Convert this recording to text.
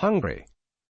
hungry.